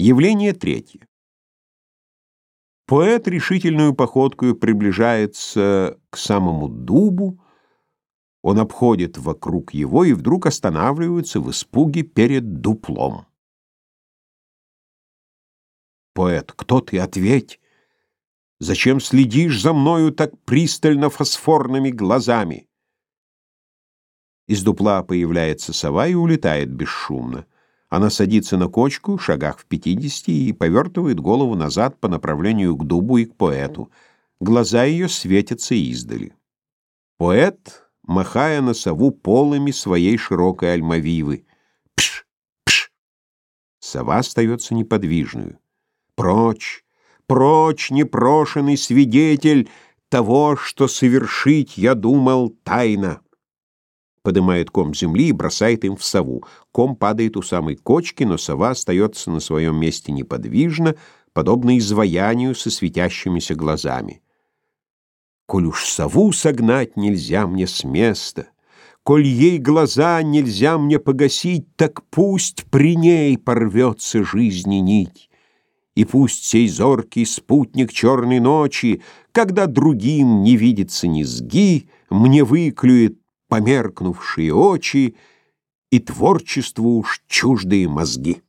Явление третье. Поэт решительную походкою приближается к самому дубу, он обходит вокруг его и вдруг останавливается в испуге перед дуплом. Поэт, кто ты, ответь? Зачем следишь за мною так пристально фосфорными глазами? Из дупла появляется сова и улетает бесшумно. Она садится на кочку, в шагах в пятидесяти, и повертывает голову назад по направлению к дубу и к поэту. Глаза ее светятся издали. Поэт, махая на сову полами своей широкой альмавивы. Пш! Пш! Сова остается неподвижную. Прочь! Прочь, непрошенный свидетель того, что совершить я думал тайно поднимает ком земли и бросает им в сову. Ком падает у самой кочки, но сова остается на своем месте неподвижно, подобно изваянию со светящимися глазами. Коль уж сову согнать нельзя мне с места, Коль ей глаза нельзя мне погасить, Так пусть при ней порвется жизни нить. И пусть сей зоркий спутник черной ночи, Когда другим не видится низги, Мне выклюет померкнувшие очи и творчеству уж чуждые мозги.